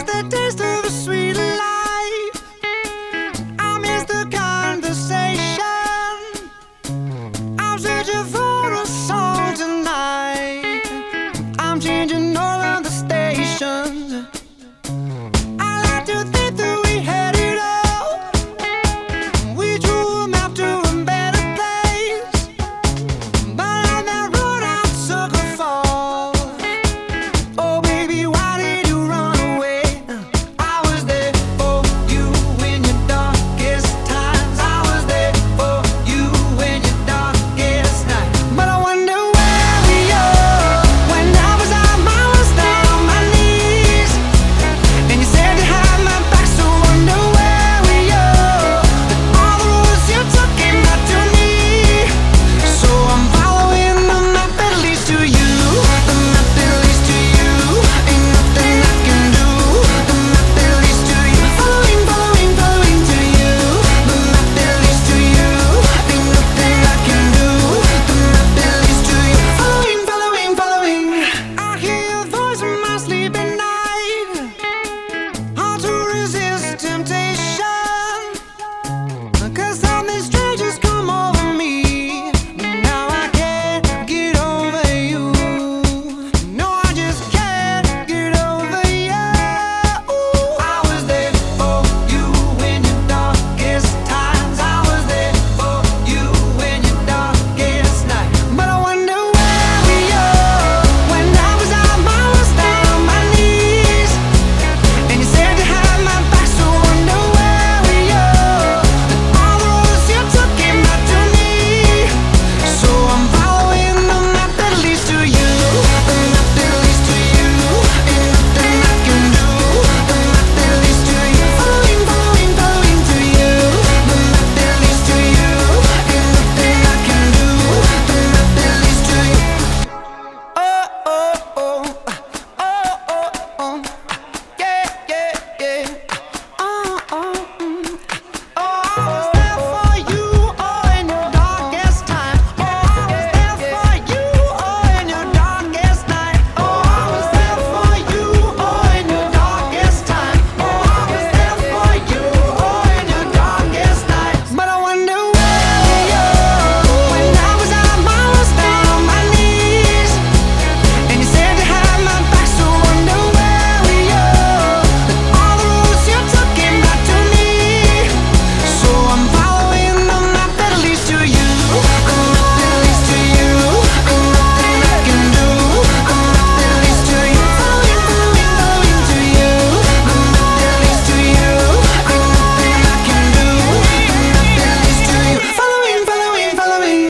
That the taste of the sweet.